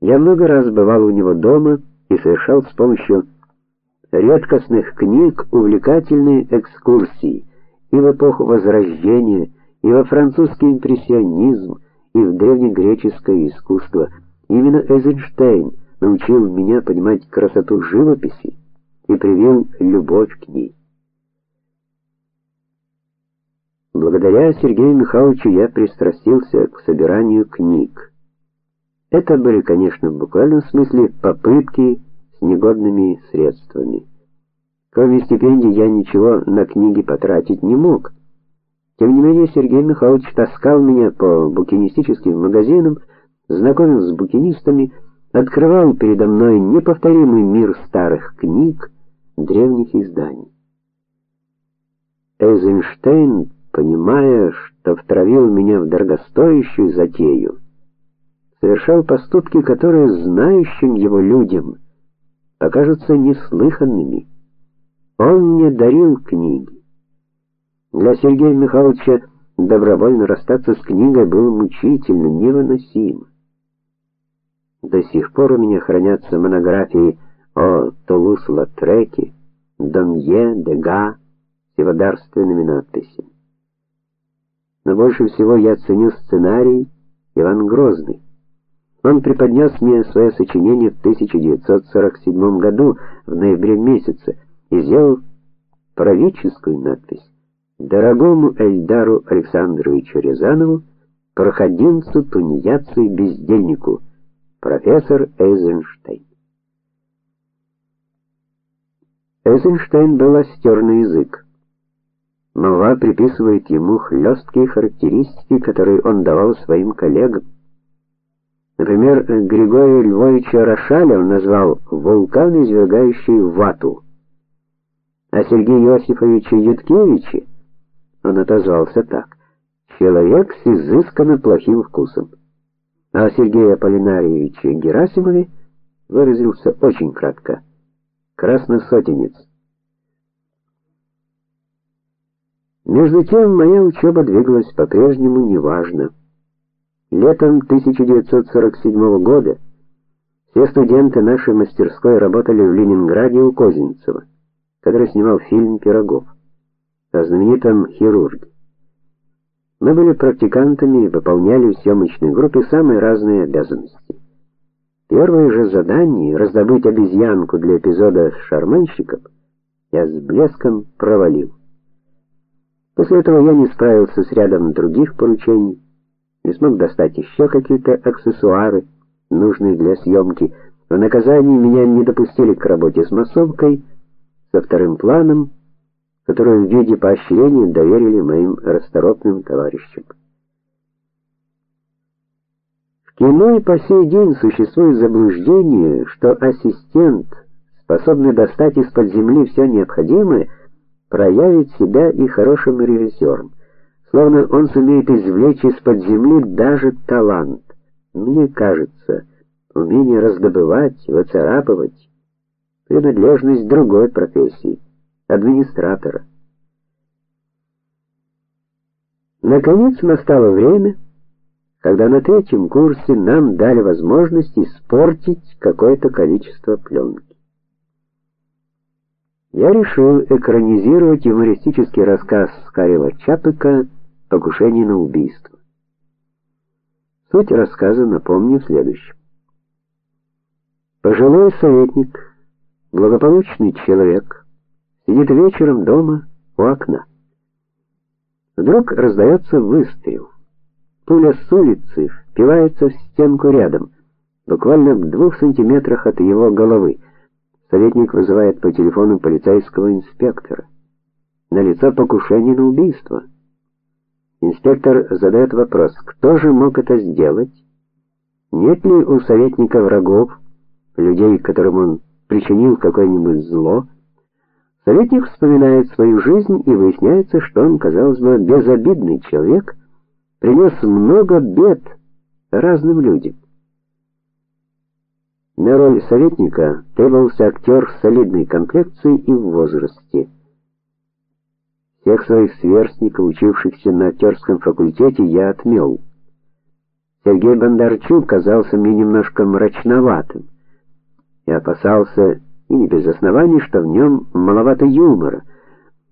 Я много раз бывал у него дома и совершал с помощью редкостных книг увлекательные экскурсии и в эпоху Возрождения, и во французский импрессионизм, и в древнегреческое искусство. Именно Эйзенштейн научил меня понимать красоту живописи и привил любовь к ней. Благодаря Сергею Михайловичу я пристрастился к собиранию книг. Это были, конечно, в буквальном смысле попытки с негодными средствами. Кроме стипендий я ничего на книги потратить не мог. Тем не менее, Сергей Михайлович таскал меня по букинистическим магазинам, знакомил с букинистами, открывал передо мной неповторимый мир старых книг, древних изданий. Эйзенштейн, понимая, что втравил меня в дорогостоящую затею, совершал поступки, которые знающим его людям покажутся неслыханными. Он мне дарил книги. Для Сергея Михайловича добровольно расстаться с книгой было мучительно, невыносимо. До сих пор у меня хранятся монографии о Тулус-Латреке, Домье, Дега с его дарственными надписями. Но больше всего я ценю сценарий Иван Грозный. Он преподнес мне свое сочинение в 1947 году в ноябре месяце и сделал правительскую надпись: "Дорогому Эльдару Александровичу Рязанову, проходимцу, тунеядцу и бездельнику, профессор Эйзенштейн". Эйзенштейн был остер на язык. Молва приписывает ему хлесткие характеристики, которые он давал своим коллегам. Например, Григория Львовича Рошаля он назвал вулкан, извергающий вату. А Сергея Иосифовича Юткевича он отозвался так: человек с изысканно плохим вкусом. А Сергея Аполлинарьевича Герасимове выразился очень кратко: красносотенец. Между тем моя учеба двигалась по-прежнему неважно. Летом 1947 года все студенты нашей мастерской работали в Ленинграде у Козинцева, который снимал фильм Пирогов о знаменитом хирурге. Мы были практикантами и выполняли в съемочной группе самые разные обязанности. Первое же задание раздобыть обезьянку для эпизода шарманщиков я с блеском провалил. После этого я не справился с рядом других поручений не смог достать еще какие-то аксессуары, нужные для съемки. В наказание меня не допустили к работе с массовкой со вторым планом, который в виде поощрения доверили моим расторопным товарищам. В кино и по сей день существует заблуждение, что ассистент, способный достать из-под земли все необходимое, проявит себя и хорошим режиссером словно он сумеет извлечь из-под земли даже талант. Мне кажется, умение раздобывать, выцарапывать принадлежность другой профессии администратора. Наконец настало время, когда на третьем курсе нам дали возможность испортить какое-то количество пленки. Я решил экранизировать юмористический рассказ Карела Чапыка покушение на убийство. Суть рассказа напомню в следующем. Пожилой советник, благополучный человек, сидит вечером дома у окна. Вдруг раздается выстрел. Пуля с улицы впивается в стенку рядом, буквально в двух сантиметрах от его головы. Советник вызывает по телефону полицейского инспектора. На лицо покушение на убийство. Инспектор задает вопрос: кто же мог это сделать? Нет ли у советника врагов, людей, которым он причинил какое-нибудь зло? Советник вспоминает свою жизнь и выясняется, что он, казалось бы, безобидный человек, принес много бед разным людям. На роль советника требовался актер с солидной комплекцией и в возрасте. Всех своих сверстников, учившихся на актерском факультете, я отмел. Сергей Бондарчук казался мне немножко мрачноватым. Я опасался, и не без оснований, что в нем маловато юмора.